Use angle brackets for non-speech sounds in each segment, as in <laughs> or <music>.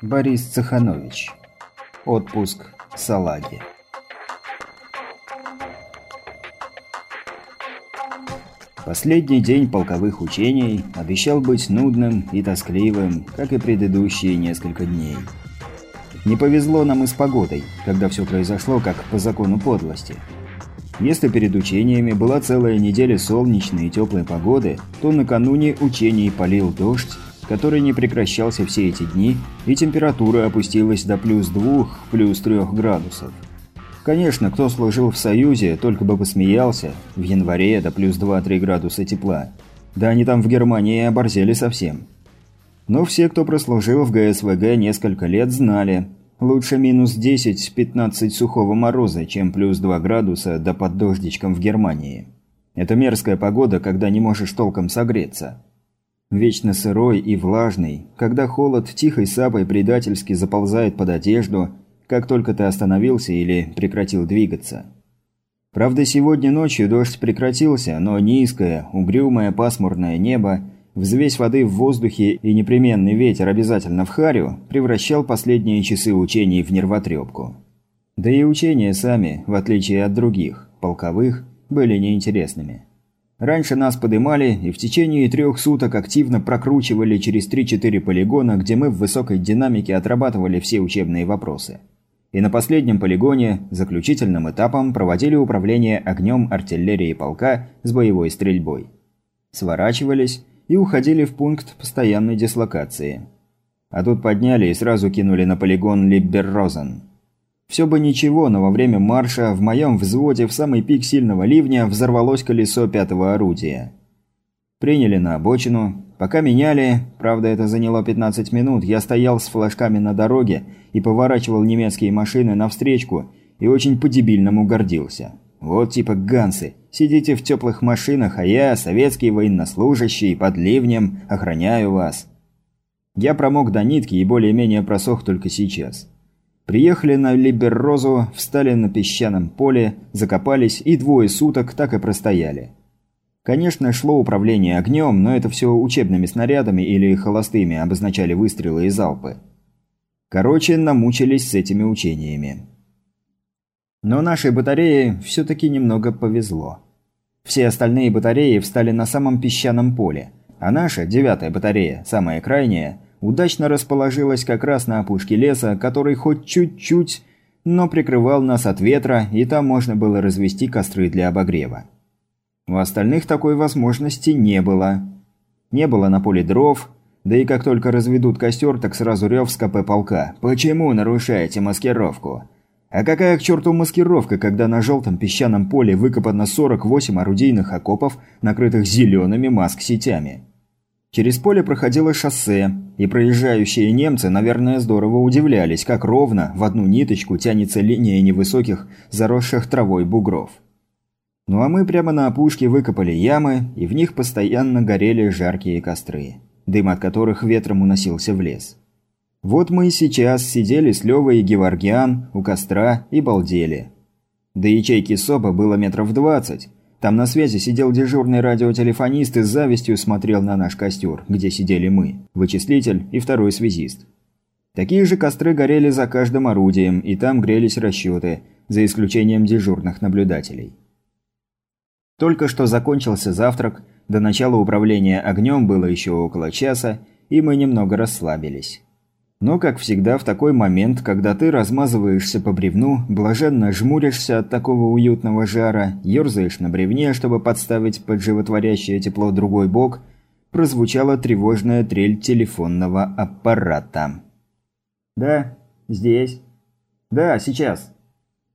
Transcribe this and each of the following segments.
Борис Цеханович. Отпуск Салаги. Последний день полковых учений обещал быть нудным и тоскливым, как и предыдущие несколько дней. Не повезло нам и с погодой, когда все произошло как по закону подлости. Если перед учениями была целая неделя солнечной и теплой погоды, то накануне учений полил дождь, который не прекращался все эти дни, и температура опустилась до плюс двух, плюс трех градусов. Конечно, кто служил в Союзе, только бы посмеялся, в январе до плюс 2-3 градуса тепла. Да они там в Германии оборзели совсем. Но все, кто прослужил в ГСВГ несколько лет, знали, лучше минус 10-15 сухого мороза, чем плюс 2 градуса да под дождичком в Германии. Это мерзкая погода, когда не можешь толком согреться. Вечно сырой и влажный, когда холод тихой сапой предательски заползает под одежду, как только ты остановился или прекратил двигаться. Правда, сегодня ночью дождь прекратился, но низкое, угрюмое пасмурное небо, взвесь воды в воздухе и непременный ветер обязательно в харю превращал последние часы учений в нервотрепку. Да и учения сами, в отличие от других, полковых, были неинтересными. Раньше нас подымали и в течение трех суток активно прокручивали через 3-4 полигона, где мы в высокой динамике отрабатывали все учебные вопросы. И на последнем полигоне, заключительным этапом, проводили управление огнем артиллерии полка с боевой стрельбой. Сворачивались и уходили в пункт постоянной дислокации. А тут подняли и сразу кинули на полигон Либберрозен. Все бы ничего, но во время марша в моем взводе в самый пик сильного ливня взорвалось колесо пятого орудия. Приняли на обочину. Пока меняли, правда это заняло 15 минут, я стоял с флажками на дороге и поворачивал немецкие машины навстречку и очень по-дебильному гордился. Вот типа гансы, сидите в теплых машинах, а я, советский военнослужащий, под ливнем, охраняю вас. Я промок до нитки и более-менее просох только сейчас. Приехали на Либеррозу, встали на песчаном поле, закопались и двое суток так и простояли. Конечно, шло управление огнем, но это все учебными снарядами или холостыми обозначали выстрелы и залпы. Короче, намучились с этими учениями. Но нашей батарее все-таки немного повезло. Все остальные батареи встали на самом песчаном поле, а наша, девятая батарея, самая крайняя, удачно расположилась как раз на опушке леса, который хоть чуть-чуть, но прикрывал нас от ветра, и там можно было развести костры для обогрева. У остальных такой возможности не было. Не было на поле дров, да и как только разведут костер, так сразу рев с КП полка. «Почему нарушаете маскировку?» А какая к черту маскировка, когда на желтом песчаном поле выкопано 48 орудийных окопов, накрытых зелеными маск-сетями? Через поле проходило шоссе, и проезжающие немцы, наверное, здорово удивлялись, как ровно в одну ниточку тянется линия невысоких, заросших травой бугров. Ну а мы прямо на опушке выкопали ямы, и в них постоянно горели жаркие костры, дым от которых ветром уносился в лес. Вот мы и сейчас сидели с Левой и Геворгиан у костра и балдели. До ячейки СОБа было метров двадцать, там на связи сидел дежурный радиотелефонист и с завистью смотрел на наш костер, где сидели мы, вычислитель и второй связист. Такие же костры горели за каждым орудием, и там грелись расчеты, за исключением дежурных наблюдателей. Только что закончился завтрак, до начала управления огнем было еще около часа, и мы немного расслабились. Но, как всегда, в такой момент, когда ты размазываешься по бревну, блаженно жмуришься от такого уютного жара, ерзаешь на бревне, чтобы подставить под животворящее тепло другой бок, прозвучала тревожная трель телефонного аппарата. «Да, здесь. Да, сейчас».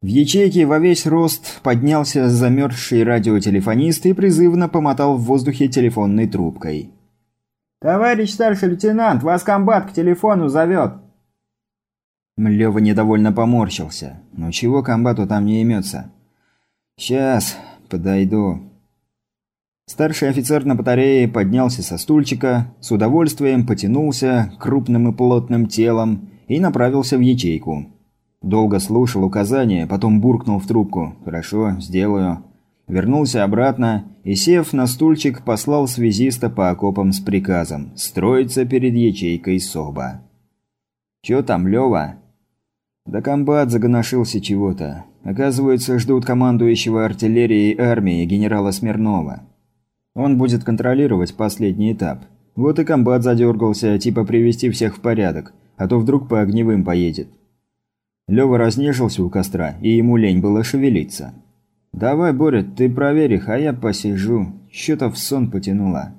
В ячейке во весь рост поднялся замерзший радиотелефонист и призывно помотал в воздухе телефонной трубкой. «Товарищ старший лейтенант, вас комбат к телефону зовет!» Лёва недовольно поморщился. «Ну чего комбату там не имется?» «Сейчас, подойду». Старший офицер на батарее поднялся со стульчика, с удовольствием потянулся крупным и плотным телом и направился в ячейку. Долго слушал указания, потом буркнул в трубку. «Хорошо, сделаю» вернулся обратно и, сев на стульчик, послал связиста по окопам с приказом строиться перед ячейкой СОБа. «Чё там, Лёва?» «Да комбат загоношился чего-то. Оказывается, ждут командующего артиллерией армии генерала Смирнова. Он будет контролировать последний этап. Вот и комбат задергался, типа привести всех в порядок, а то вдруг по огневым поедет». Лёва разнежился у костра, и ему лень было шевелиться. «Давай, Боря, ты проверь их, а я посижу. Что-то в сон потянуло».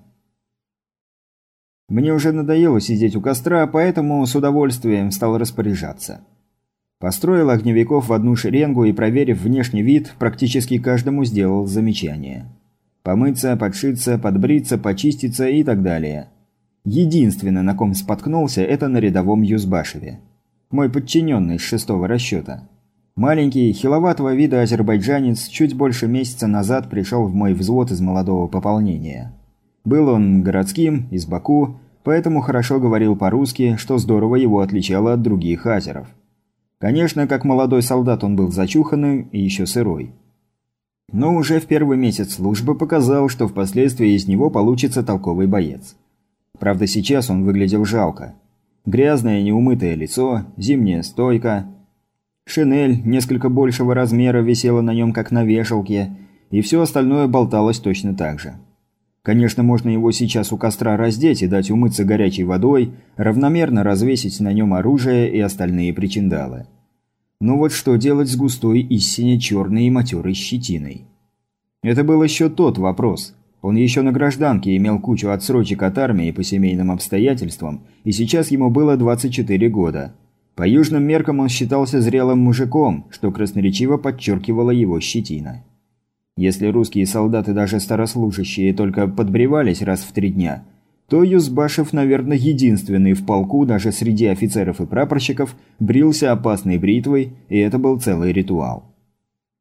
Мне уже надоело сидеть у костра, поэтому с удовольствием стал распоряжаться. Построил огневиков в одну шеренгу и, проверив внешний вид, практически каждому сделал замечание. Помыться, подшиться, подбриться, почиститься и так далее. Единственное, на ком споткнулся, это на рядовом Юзбашеве. Мой подчиненный с шестого расчета. Маленький, хиловатого вида азербайджанец чуть больше месяца назад пришел в мой взвод из молодого пополнения. Был он городским, из Баку, поэтому хорошо говорил по-русски, что здорово его отличало от других азеров. Конечно, как молодой солдат он был зачуханным и еще сырой. Но уже в первый месяц службы показал, что впоследствии из него получится толковый боец. Правда, сейчас он выглядел жалко. Грязное неумытое лицо, зимняя стойка. Шинель несколько большего размера висела на нем как на вешалке, и все остальное болталось точно так же. Конечно, можно его сейчас у костра раздеть и дать умыться горячей водой, равномерно развесить на нем оружие и остальные причиндалы. Но вот что делать с густой истине черной и матерой щетиной? Это был еще тот вопрос. Он еще на гражданке имел кучу отсрочек от армии по семейным обстоятельствам, и сейчас ему было 24 года. По южным меркам он считался зрелым мужиком, что красноречиво подчеркивало его щетина. Если русские солдаты, даже старослужащие, только подбревались раз в три дня, то Юзбашев, наверное, единственный в полку, даже среди офицеров и прапорщиков, брился опасной бритвой, и это был целый ритуал.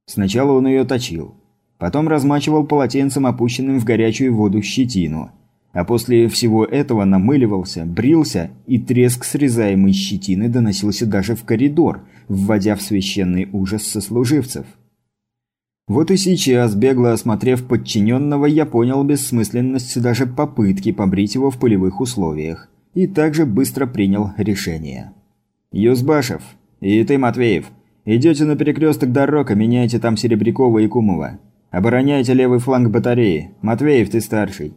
Сначала он ее точил, потом размачивал полотенцем, опущенным в горячую воду щетину, а после всего этого намыливался, брился, и треск срезаемой щетины доносился даже в коридор, вводя в священный ужас сослуживцев – вот и сейчас, бегло осмотрев подчиненного, я понял бессмысленность даже попытки побрить его в полевых условиях. И также быстро принял решение. «Юзбашев, и ты, Матвеев, идете на перекресток дорог и меняйте там Серебрякова и Кумова. Обороняйте левый фланг батареи. Матвеев, ты старший».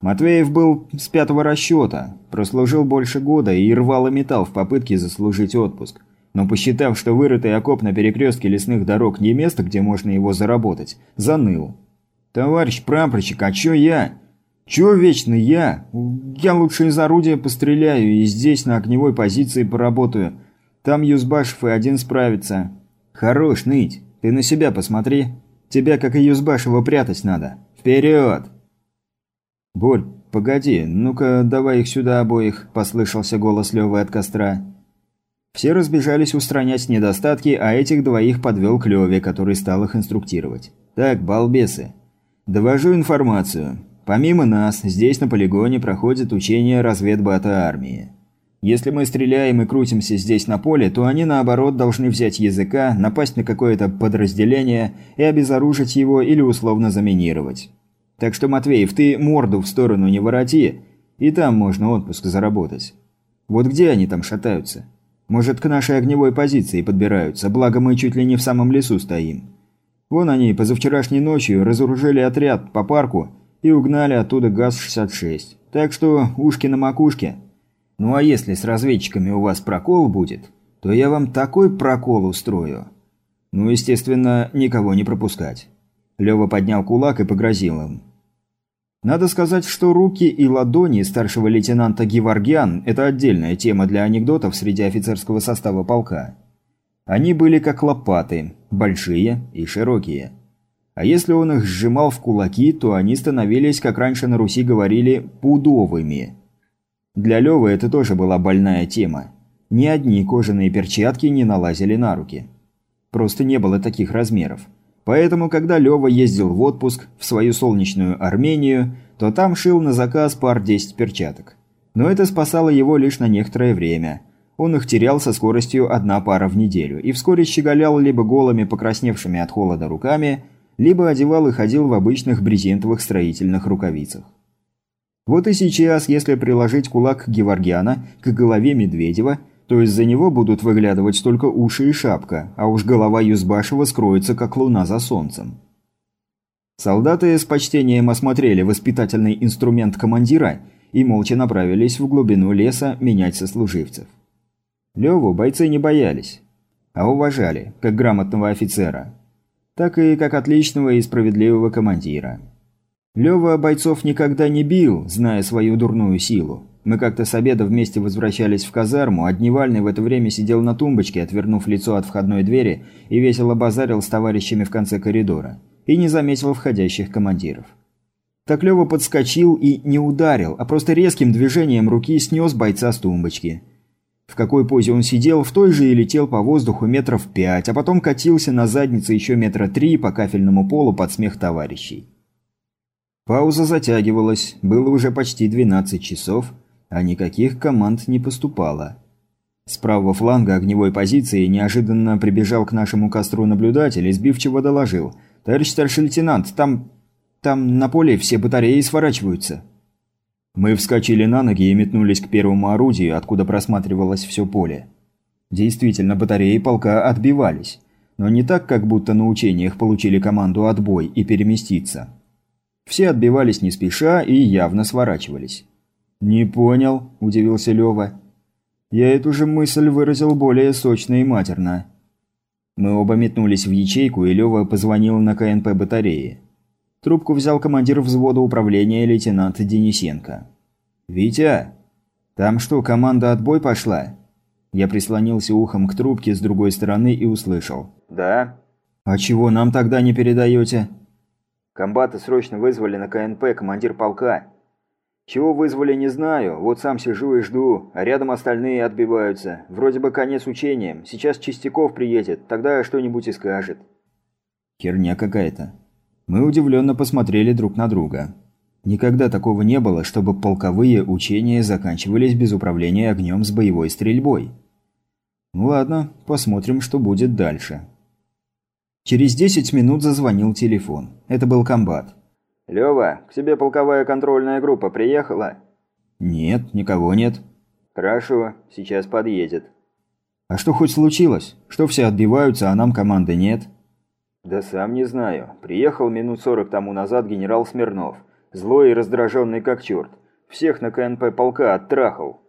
Матвеев был с пятого расчета, прослужил больше года и рвал и металл в попытке заслужить отпуск но посчитав, что вырытый окоп на перекрестке лесных дорог не место, где можно его заработать, заныл. «Товарищ прапорщик, а чё я? Чё вечно я? Я лучше из орудия постреляю и здесь на огневой позиции поработаю. Там Юзбашев и один справится». «Хорош ныть, ты на себя посмотри. Тебя, как и Юзбашева, прятать надо. Вперед!» «Борь, погоди, ну-ка давай их сюда обоих», – послышался голос Лёвы от костра. Все разбежались устранять недостатки, а этих двоих подвел к Леве, который стал их инструктировать. «Так, балбесы. Довожу информацию. Помимо нас, здесь на полигоне проходит учение разведбата армии. Если мы стреляем и крутимся здесь на поле, то они наоборот должны взять языка, напасть на какое-то подразделение и обезоружить его или условно заминировать. Так что, Матвеев, ты морду в сторону не вороти, и там можно отпуск заработать. Вот где они там шатаются?» Может, к нашей огневой позиции подбираются, благо мы чуть ли не в самом лесу стоим. Вон они позавчерашней ночью разоружили отряд по парку и угнали оттуда ГАЗ-66. Так что ушки на макушке. Ну а если с разведчиками у вас прокол будет, то я вам такой прокол устрою. Ну, естественно, никого не пропускать. Лёва поднял кулак и погрозил им. Надо сказать, что руки и ладони старшего лейтенанта Геворгян – это отдельная тема для анекдотов среди офицерского состава полка. Они были как лопаты, большие и широкие. А если он их сжимал в кулаки, то они становились, как раньше на Руси говорили, пудовыми. Для Лёвы это тоже была больная тема. Ни одни кожаные перчатки не налазили на руки. Просто не было таких размеров. Поэтому, когда Лёва ездил в отпуск в свою солнечную Армению, то там шил на заказ пар 10 перчаток. Но это спасало его лишь на некоторое время. Он их терял со скоростью одна пара в неделю и вскоре щеголял либо голыми покрасневшими от холода руками, либо одевал и ходил в обычных брезентовых строительных рукавицах. Вот и сейчас, если приложить кулак Геворгиана к голове Медведева, то из-за него будут выглядывать только уши и шапка, а уж голова Юзбашева скроется, как луна за солнцем. Солдаты с почтением осмотрели воспитательный инструмент командира и молча направились в глубину леса менять сослуживцев. Леву бойцы не боялись, а уважали, как грамотного офицера, так и как отличного и справедливого командира. Лева бойцов никогда не бил, зная свою дурную силу. Мы как-то с обеда вместе возвращались в казарму, а Дневальный в это время сидел на тумбочке, отвернув лицо от входной двери и весело базарил с товарищами в конце коридора. И не заметил входящих командиров. Так Лёва подскочил и не ударил, а просто резким движением руки снес бойца с тумбочки. В какой позе он сидел, в той же и летел по воздуху метров пять, а потом катился на заднице еще метра три по кафельному полу под смех товарищей. Пауза затягивалась, было уже почти 12 часов, а никаких команд не поступало. С правого фланга огневой позиции неожиданно прибежал к нашему костру наблюдатель и сбивчиво доложил. «Товарищ старший лейтенант, там... там на поле все батареи сворачиваются». Мы вскочили на ноги и метнулись к первому орудию, откуда просматривалось все поле. Действительно, батареи полка отбивались. Но не так, как будто на учениях получили команду «отбой» и переместиться. Все отбивались не спеша и явно сворачивались. «Не понял», – удивился Лёва. «Я эту же мысль выразил более сочно и матерно». Мы оба метнулись в ячейку, и Лёва позвонил на КНП батареи. Трубку взял командир взвода управления лейтенант Денисенко. «Витя, там что, команда «отбой» пошла?» Я прислонился ухом к трубке с другой стороны и услышал. «Да». «А чего нам тогда не передаете?» «Комбаты срочно вызвали на КНП командир полка. Чего вызвали, не знаю. Вот сам сижу и жду, а рядом остальные отбиваются. Вроде бы конец учениям. Сейчас Чистяков приедет, тогда что-нибудь и скажет. Херня какая-то. Мы удивленно посмотрели друг на друга. Никогда такого не было, чтобы полковые учения заканчивались без управления огнем с боевой стрельбой. Ну ладно, посмотрим, что будет дальше. Через 10 минут зазвонил телефон. Это был комбат. «Лёва, к тебе полковая контрольная группа приехала?» «Нет, никого нет». «Хорошо, сейчас подъедет». «А что хоть случилось? Что все отбиваются, а нам команды нет?» «Да сам не знаю. Приехал минут сорок тому назад генерал Смирнов. Злой и раздраженный как черт. Всех на КНП полка оттрахал.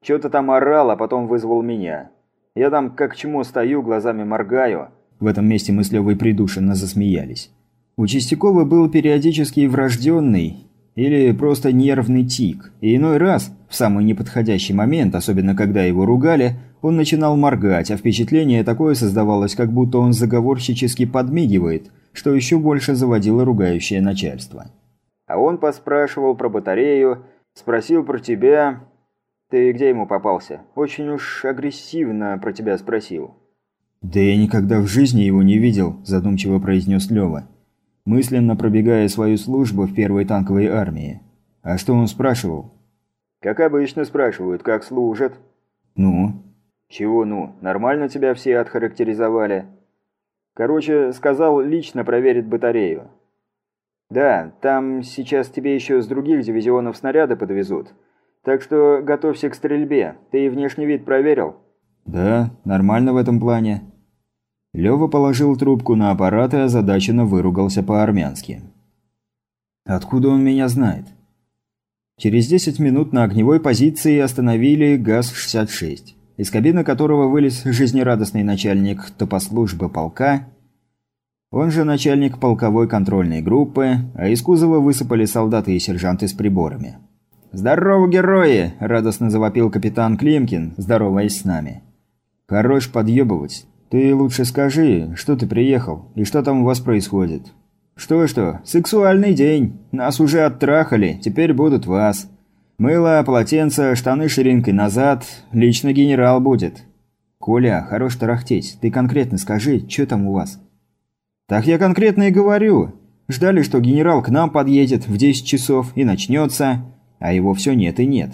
Чё-то там орал, а потом вызвал меня. Я там как чему стою, глазами моргаю». В этом месте мы с Лёвой придушенно засмеялись. У Чистякова был периодически врожденный или просто нервный тик, и иной раз, в самый неподходящий момент, особенно когда его ругали, он начинал моргать, а впечатление такое создавалось, как будто он заговорщически подмигивает, что еще больше заводило ругающее начальство. А он поспрашивал про батарею, спросил про тебя... Ты где ему попался? Очень уж агрессивно про тебя спросил. «Да я никогда в жизни его не видел», – задумчиво произнес Лёва мысленно пробегая свою службу в первой танковой армии. А что он спрашивал? «Как обычно спрашивают, как служат». «Ну?» «Чего ну? Нормально тебя все отхарактеризовали?» «Короче, сказал, лично проверит батарею». «Да, там сейчас тебе еще с других дивизионов снаряды подвезут. Так что готовься к стрельбе. Ты и внешний вид проверил?» «Да, нормально в этом плане». Лёва положил трубку на аппарат и озадаченно выругался по-армянски. «Откуда он меня знает?» Через 10 минут на огневой позиции остановили ГАЗ-66, из кабины которого вылез жизнерадостный начальник топослужбы полка, он же начальник полковой контрольной группы, а из кузова высыпали солдаты и сержанты с приборами. «Здорово, герои!» – радостно завопил капитан Климкин, здороваясь с нами. «Хорош подъебывать. «Ты лучше скажи, что ты приехал, и что там у вас происходит?» «Что-что, сексуальный день. Нас уже оттрахали, теперь будут вас. Мыло, полотенце, штаны ширинкой назад. Лично генерал будет». «Коля, хорош тарахтеть. Ты конкретно скажи, что там у вас?» «Так я конкретно и говорю. Ждали, что генерал к нам подъедет в 10 часов и начнется, а его все нет и нет».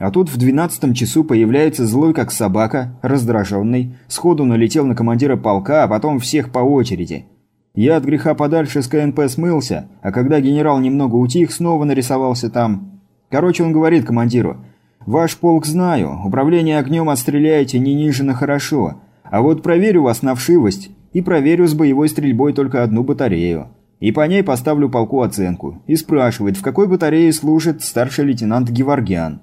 А тут в двенадцатом часу появляется злой как собака, раздраженный, сходу налетел на командира полка, а потом всех по очереди. Я от греха подальше с КНП смылся, а когда генерал немного утих, снова нарисовался там. Короче, он говорит командиру, Ваш полк знаю, управление огнем отстреляете не ниже на хорошо, а вот проверю вас на вшивость и проверю с боевой стрельбой только одну батарею. И по ней поставлю полку оценку. И спрашивает, в какой батарее служит старший лейтенант Геворгян.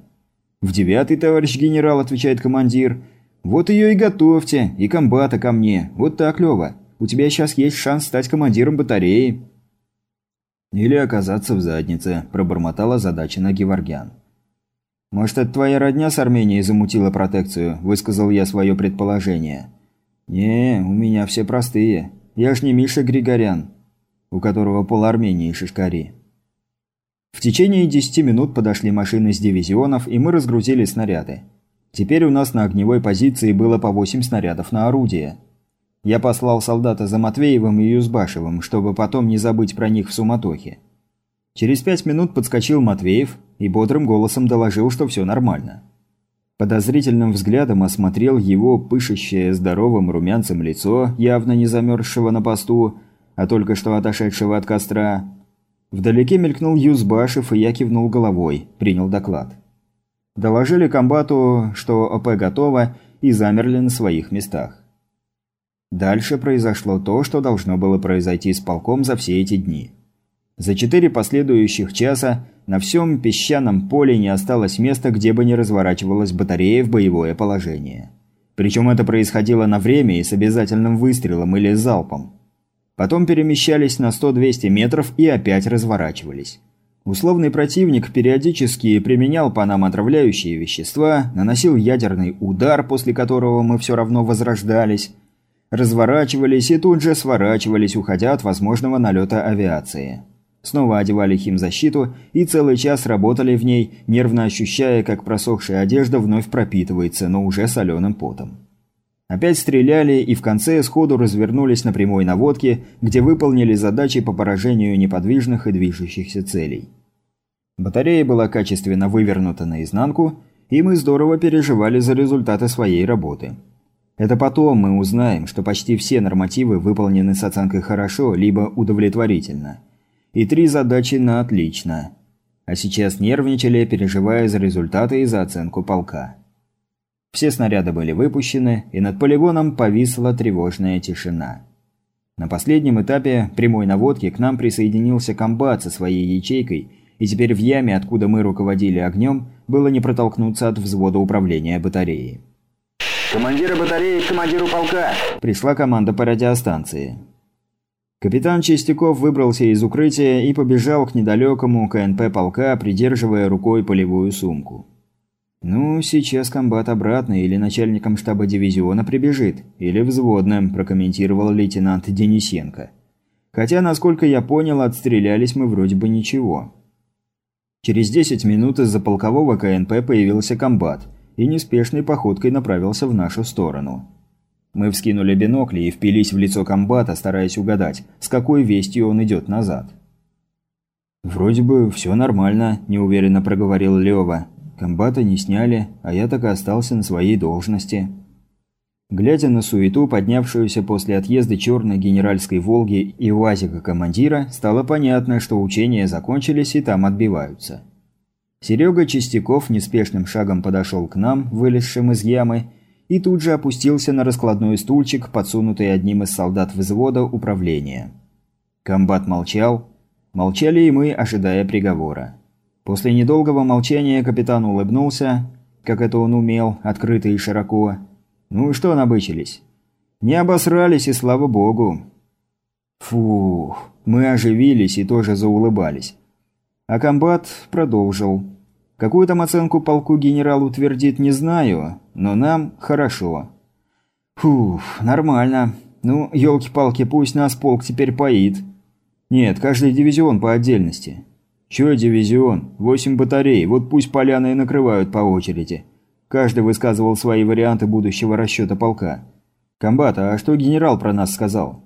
«В девятый, товарищ генерал», – отвечает командир. «Вот ее и готовьте, и комбата ко мне. Вот так, Лева. У тебя сейчас есть шанс стать командиром батареи». «Или оказаться в заднице», – пробормотала задача на Геворгян. «Может, это твоя родня с Арменией замутила протекцию?» – высказал я свое предположение. «Не, у меня все простые. Я ж не Миша Григорян у которого пол Армении шишкари. В течение 10 минут подошли машины с дивизионов, и мы разгрузили снаряды. Теперь у нас на огневой позиции было по 8 снарядов на орудие. Я послал солдата за Матвеевым и Юзбашевым, чтобы потом не забыть про них в суматохе. Через пять минут подскочил Матвеев и бодрым голосом доложил, что все нормально. Подозрительным взглядом осмотрел его пышущее здоровым румянцем лицо, явно не замерзшего на посту, а только что отошедшего от костра. Вдалеке мелькнул Юзбашев, и я кивнул головой, принял доклад. Доложили комбату, что ОП готово, и замерли на своих местах. Дальше произошло то, что должно было произойти с полком за все эти дни. За четыре последующих часа на всем песчаном поле не осталось места, где бы не разворачивалась батарея в боевое положение. Причем это происходило на время и с обязательным выстрелом или залпом. Потом перемещались на 100-200 метров и опять разворачивались. Условный противник периодически применял по нам отравляющие вещества, наносил ядерный удар, после которого мы все равно возрождались, разворачивались и тут же сворачивались, уходя от возможного налета авиации. Снова одевали химзащиту и целый час работали в ней, нервно ощущая, как просохшая одежда вновь пропитывается, но уже соленым потом. Опять стреляли и в конце сходу развернулись на прямой наводке, где выполнили задачи по поражению неподвижных и движущихся целей. Батарея была качественно вывернута наизнанку, и мы здорово переживали за результаты своей работы. Это потом мы узнаем, что почти все нормативы выполнены с оценкой «хорошо» либо «удовлетворительно». И три задачи на «отлично». А сейчас нервничали, переживая за результаты и за оценку полка. Все снаряды были выпущены, и над полигоном повисла тревожная тишина. На последнем этапе прямой наводки к нам присоединился комбат со своей ячейкой, и теперь в яме, откуда мы руководили огнем, было не протолкнуться от взвода управления батареей. «Командира батареи к командиру полка!» Пришла команда по радиостанции. Капитан Чистяков выбрался из укрытия и побежал к недалекому КНП полка, придерживая рукой полевую сумку. «Ну, сейчас комбат обратно или начальником штаба дивизиона прибежит, или взводным», – прокомментировал лейтенант Денисенко. «Хотя, насколько я понял, отстрелялись мы вроде бы ничего». Через 10 минут из-за полкового КНП появился комбат и неспешной походкой направился в нашу сторону. Мы вскинули бинокли и впились в лицо комбата, стараясь угадать, с какой вестью он идет назад. «Вроде бы все нормально», – неуверенно проговорил Лева. Комбата не сняли, а я так и остался на своей должности. Глядя на суету, поднявшуюся после отъезда черной генеральской «Волги» и УАЗика командира, стало понятно, что учения закончились и там отбиваются. Серега Чистяков неспешным шагом подошел к нам, вылезшим из ямы, и тут же опустился на раскладной стульчик, подсунутый одним из солдат взвода управления. Комбат молчал. Молчали и мы, ожидая приговора. После недолгого молчания капитан улыбнулся, как это он умел, открыто и широко. «Ну и что набычились?» «Не обосрались, и слава богу!» Фух, мы оживились и тоже заулыбались. А комбат продолжил. Какую там оценку полку генерал утвердит, не знаю, но нам хорошо. Фух, нормально. Ну, елки-палки, пусть нас полк теперь поит. Нет, каждый дивизион по отдельности. «Чё дивизион? Восемь батарей, вот пусть поляны и накрывают по очереди». Каждый высказывал свои варианты будущего расчета полка. «Комбат, а что генерал про нас сказал?»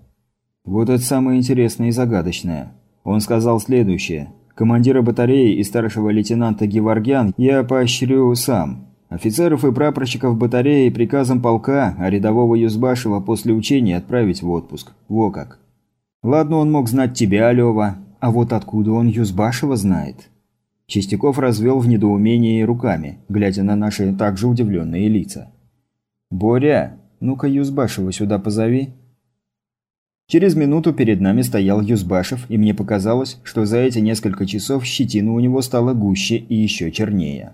«Вот это самое интересное и загадочное. Он сказал следующее. Командира батареи и старшего лейтенанта Геворгян я поощрю сам. Офицеров и прапорщиков батареи приказом полка, а рядового Юзбашева после учения отправить в отпуск. Во как. Ладно, он мог знать тебя, Лёва, а вот откуда он Юзбашева знает? Чистяков развел в недоумении руками, глядя на наши также удивленные лица. «Боря, ну-ка Юзбашева сюда позови». Через минуту перед нами стоял Юзбашев, и мне показалось, что за эти несколько часов щетина у него стала гуще и еще чернее.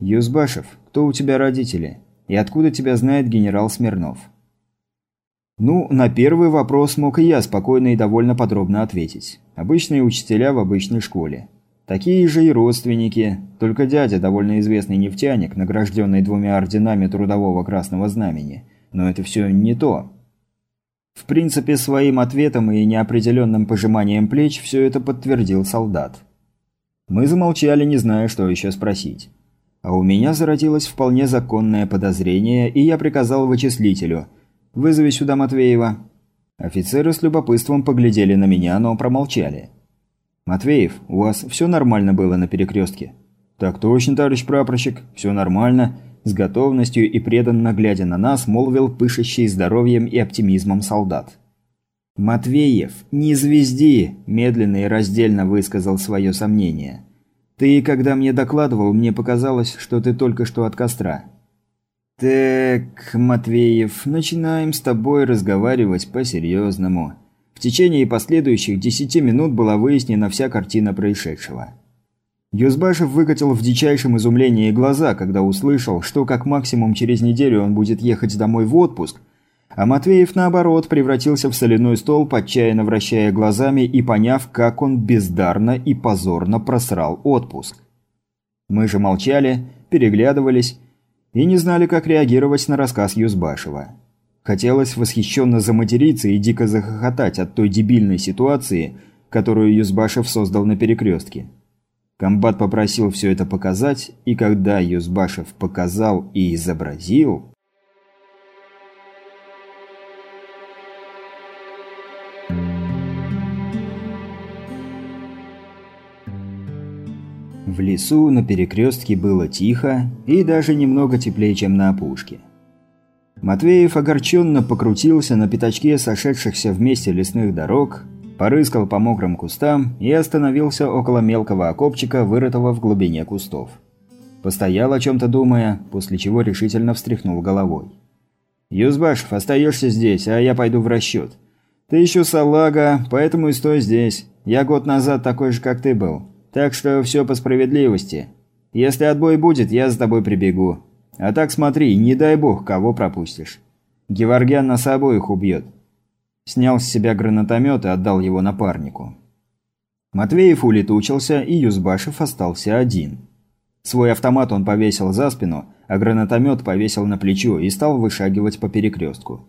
«Юзбашев, кто у тебя родители? И откуда тебя знает генерал Смирнов?» Ну, на первый вопрос мог и я спокойно и довольно подробно ответить. Обычные учителя в обычной школе. Такие же и родственники, только дядя довольно известный нефтяник, награжденный двумя орденами Трудового Красного Знамени. Но это все не то. В принципе, своим ответом и неопределенным пожиманием плеч все это подтвердил солдат. Мы замолчали, не зная, что еще спросить. А у меня зародилось вполне законное подозрение, и я приказал вычислителю «Вызови сюда Матвеева». Офицеры с любопытством поглядели на меня, но промолчали. «Матвеев, у вас все нормально было на перекрестке?» «Так точно, товарищ прапорщик, все нормально. С готовностью и преданно глядя на нас, молвил пышущий здоровьем и оптимизмом солдат. «Матвеев, не звезди!» – медленно и раздельно высказал свое сомнение. «Ты, когда мне докладывал, мне показалось, что ты только что от костра». «Так, Матвеев, начинаем с тобой разговаривать по-серьезному». В течение последующих десяти минут была выяснена вся картина происшедшего. Юзбашев выкатил в дичайшем изумлении глаза, когда услышал, что как максимум через неделю он будет ехать домой в отпуск, а Матвеев, наоборот, превратился в соляной столб, отчаянно вращая глазами и поняв, как он бездарно и позорно просрал отпуск. Мы же молчали, переглядывались и не знали, как реагировать на рассказ Юзбашева. Хотелось восхищенно заматериться и дико захохотать от той дебильной ситуации, которую Юзбашев создал на перекрестке. Комбат попросил все это показать, и когда Юзбашев показал и изобразил... В лесу на перекрестке было тихо и даже немного теплее, чем на опушке. Матвеев огорченно покрутился на пятачке сошедшихся вместе лесных дорог, порыскал по мокрым кустам и остановился около мелкого окопчика, вырытого в глубине кустов. Постоял о чем-то думая, после чего решительно встряхнул головой. «Юзбашев, остаешься здесь, а я пойду в расчет. Ты еще салага, поэтому и стой здесь. Я год назад такой же, как ты был. Так что все по справедливости. Если отбой будет, я за тобой прибегу. А так смотри, не дай бог, кого пропустишь. Геворгян нас обоих убьет. Снял с себя гранатомет и отдал его напарнику. Матвеев улетучился, и Юзбашев остался один. Свой автомат он повесил за спину, а гранатомет повесил на плечо и стал вышагивать по перекрестку.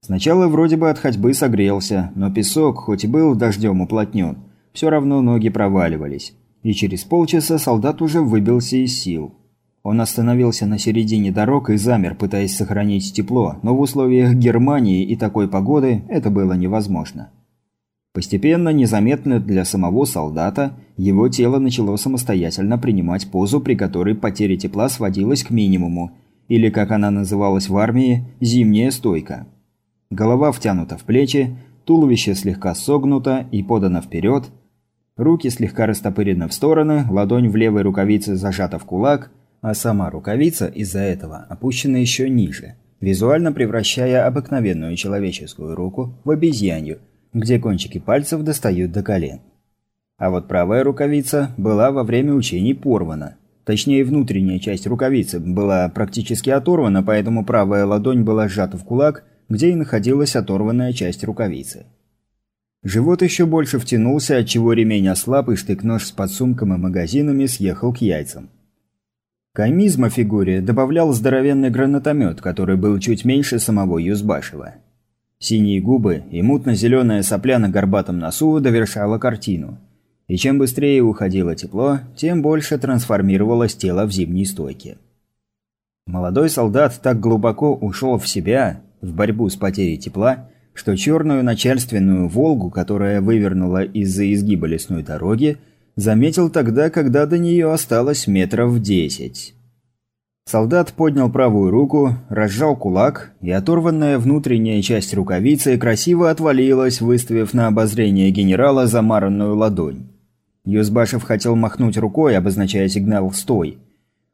Сначала вроде бы от ходьбы согрелся, но песок, хоть и был дождем уплотнен, все равно ноги проваливались. И через полчаса солдат уже выбился из сил. Он остановился на середине дорог и замер, пытаясь сохранить тепло, но в условиях Германии и такой погоды это было невозможно. Постепенно, незаметно для самого солдата, его тело начало самостоятельно принимать позу, при которой потеря тепла сводилась к минимуму, или, как она называлась в армии, зимняя стойка. Голова втянута в плечи, туловище слегка согнуто и подано вперед, руки слегка растопырены в стороны, ладонь в левой рукавице зажата в кулак – а сама рукавица из-за этого опущена еще ниже, визуально превращая обыкновенную человеческую руку в обезьянью, где кончики пальцев достают до колен. А вот правая рукавица была во время учений порвана. Точнее, внутренняя часть рукавицы была практически оторвана, поэтому правая ладонь была сжата в кулак, где и находилась оторванная часть рукавицы. Живот еще больше втянулся, отчего ремень ослаб и штык-нож с подсумком и магазинами съехал к яйцам. Комизма фигуре добавлял здоровенный гранатомет, который был чуть меньше самого Юзбашева. Синие губы и мутно-зеленая сопля на горбатом носу довершала картину. И чем быстрее уходило тепло, тем больше трансформировалось тело в зимней стойке. Молодой солдат так глубоко ушел в себя, в борьбу с потерей тепла, что черную начальственную «Волгу», которая вывернула из-за изгиба лесной дороги, заметил тогда, когда до нее осталось метров десять. Солдат поднял правую руку, разжал кулак, и оторванная внутренняя часть рукавицы красиво отвалилась, выставив на обозрение генерала замаранную ладонь. Юзбашев хотел махнуть рукой, обозначая сигнал «Стой!»,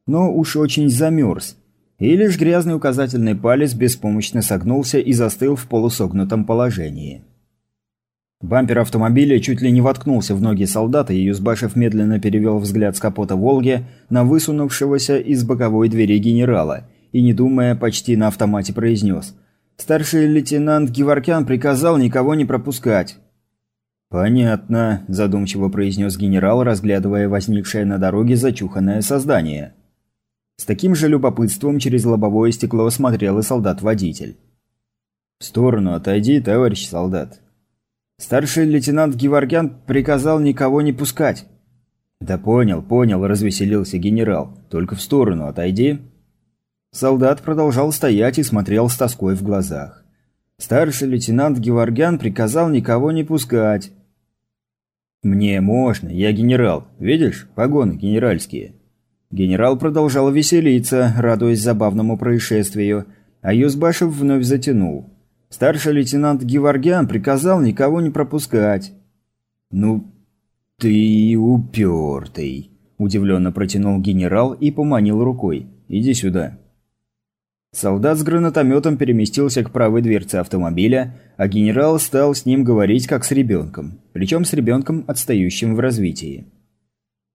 но уж очень замерз, и лишь грязный указательный палец беспомощно согнулся и застыл в полусогнутом положении. Бампер автомобиля чуть ли не воткнулся в ноги солдата, и Юзбашев медленно перевел взгляд с капота «Волги» на высунувшегося из боковой двери генерала и, не думая, почти на автомате произнес «Старший лейтенант Геворкян приказал никого не пропускать». «Понятно», – задумчиво произнес генерал, разглядывая возникшее на дороге зачуханное создание. С таким же любопытством через лобовое стекло смотрел и солдат-водитель. «В сторону отойди, товарищ солдат». Старший лейтенант Геворгян приказал никого не пускать. «Да понял, понял», – развеселился генерал. «Только в сторону отойди». Солдат продолжал стоять и смотрел с тоской в глазах. Старший лейтенант Геворгян приказал никого не пускать. «Мне можно, я генерал. Видишь, погоны генеральские». Генерал продолжал веселиться, радуясь забавному происшествию, а Юзбашев вновь затянул. Старший лейтенант Геворгян приказал никого не пропускать. «Ну, ты упертый», – удивленно протянул генерал и поманил рукой. «Иди сюда». Солдат с гранатометом переместился к правой дверце автомобиля, а генерал стал с ним говорить как с ребенком, причем с ребенком, отстающим в развитии.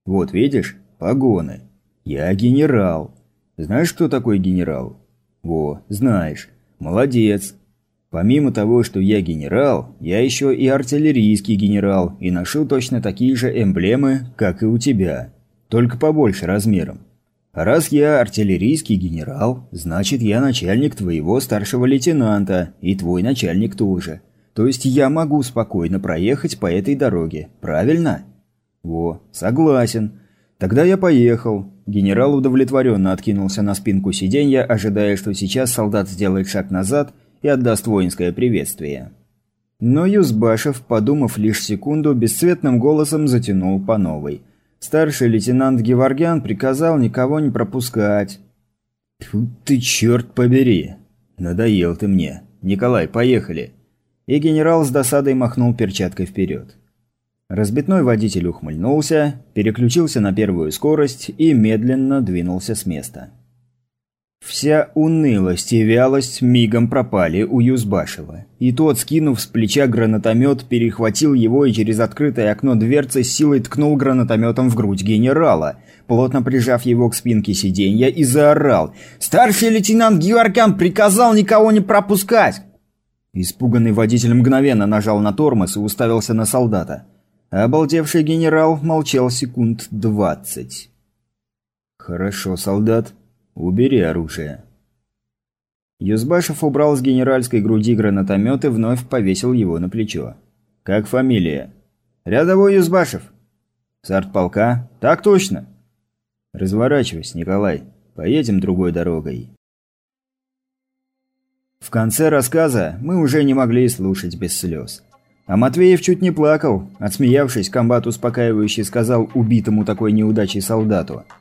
«Вот видишь? Погоны. Я генерал. Знаешь, кто такой генерал? Во, знаешь. Молодец. Помимо того, что я генерал, я еще и артиллерийский генерал и ношу точно такие же эмблемы, как и у тебя, только побольше размером. Раз я артиллерийский генерал, значит я начальник твоего старшего лейтенанта, и твой начальник тоже. То есть я могу спокойно проехать по этой дороге, правильно? Во, согласен. Тогда я поехал. Генерал удовлетворенно откинулся на спинку сиденья, ожидая, что сейчас солдат сделает шаг назад и отдаст воинское приветствие. Но Юзбашев, подумав лишь секунду, бесцветным голосом затянул по новой – Старший лейтенант Геворгян приказал никого не пропускать. Тьфу ты, черт побери! Надоел ты мне. Николай, поехали!» И генерал с досадой махнул перчаткой вперед. Разбитной водитель ухмыльнулся, переключился на первую скорость и медленно двинулся с места. Вся унылость и вялость мигом пропали у Юзбашева. И тот, скинув с плеча гранатомет, перехватил его и через открытое окно дверцы силой ткнул гранатометом в грудь генерала, плотно прижав его к спинке сиденья и заорал «Старший лейтенант Георгян приказал никого не пропускать!» Испуганный водитель мгновенно нажал на тормоз и уставился на солдата. Обалдевший генерал молчал секунд двадцать. «Хорошо, солдат», «Убери оружие». Юзбашев убрал с генеральской груди гранатомет и вновь повесил его на плечо. «Как фамилия?» «Рядовой Юзбашев». «С артполка?» «Так точно». «Разворачивайся, Николай. Поедем другой дорогой». В конце рассказа мы уже не могли слушать без слез. А Матвеев чуть не плакал. Отсмеявшись, комбат успокаивающе сказал убитому такой неудачей солдату –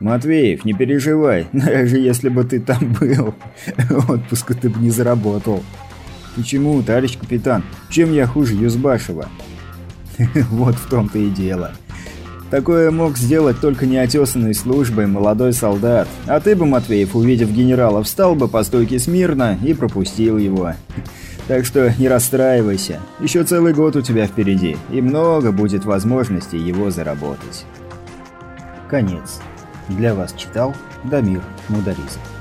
«Матвеев, не переживай, <laughs> даже если бы ты там был, <laughs> отпуска ты бы не заработал». «Почему, товарищ капитан? Чем я хуже Юзбашева?» <laughs> «Вот в том-то и дело. Такое мог сделать только неотесанной службой молодой солдат. А ты бы, Матвеев, увидев генерала, встал бы по стойке смирно и пропустил его. Так что не расстраивайся. Еще целый год у тебя впереди, и много будет возможностей его заработать». Конец. Для вас читал Дамир Мударизов.